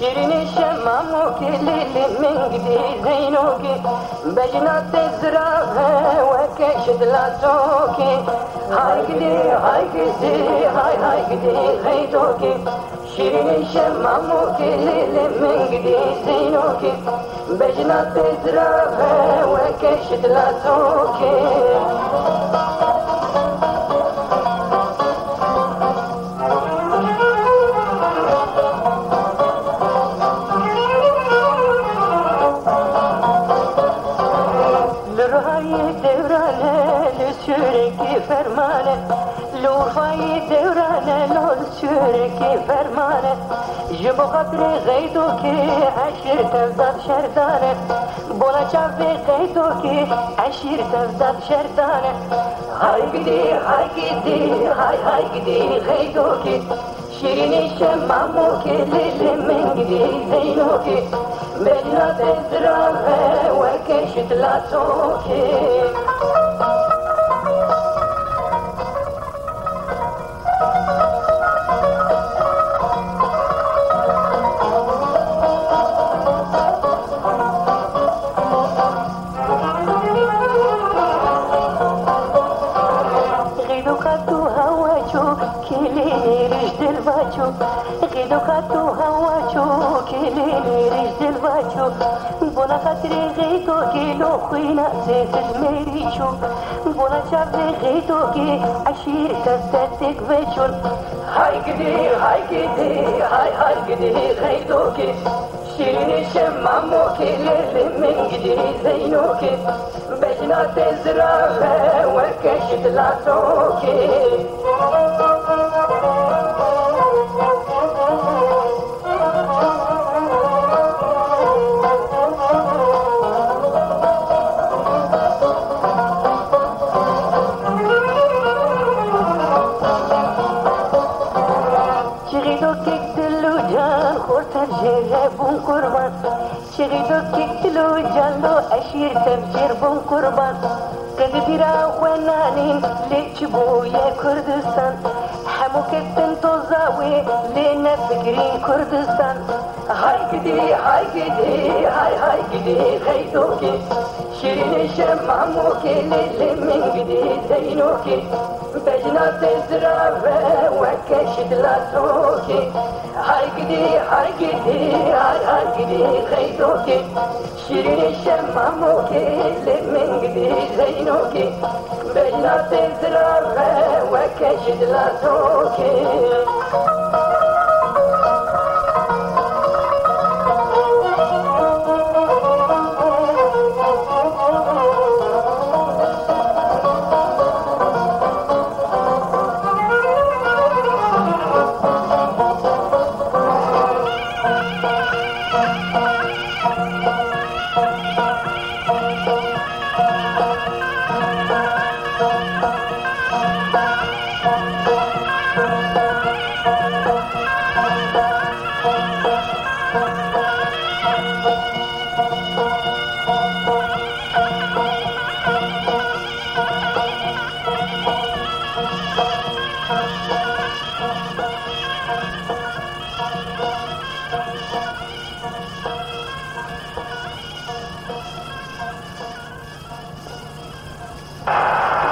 شیرین شمامو که لیلی من گدی زینوکی بجنات زرابه وکشت لاتوکی های گدی های گدی های های گدی غیدوکی شیرین شمامو که لیلی من گدی زینوکی بجنات زرابه وکشت لاتوکی fermane لوفای دورانه لول سورکی فرمانه جبو خطر غیدو که عشیر تزداد شردانه بولا چاوی غیدو که عشیر تزداد شردانه های گدی های گدی های های گدی غیدو که شیرینی شمامو که لیل من گدی زینو که مجنات زرافه وکشت لاتو که غيدو خاتو هواچو كيلي رجل الواچو بولا خاطري غيدو كيلو خوينا زيت الميريشو بولا شافي غيدو كي عشير تستاتك بيشون هاي قدي هاي قدي هاي هاي قدي غيدو كي شيرين شمامو ليلي من قدي زينو كي بجنا تزرع وكشت لاتوكي بون ҳея бункурбат чиғиду киктилу ҷанду ашир тамсир бункурбат газетира хуэнанин лечи буе курдистан ҳаму кеттин тозаве лена фикрин курдистан ҳай гиди ҳай гиди ҳай ҳай гиди хейдоки شيرين شماموكي ليلي من قدي زينوكي بجنا تزرافة وكشت لاتوكي هاي قدي هاي قدي هاي هاي قدي خيدوكي شيرين شماموكي لمن قدي زينوكي بجنا تزرافة وكشت لاتوكي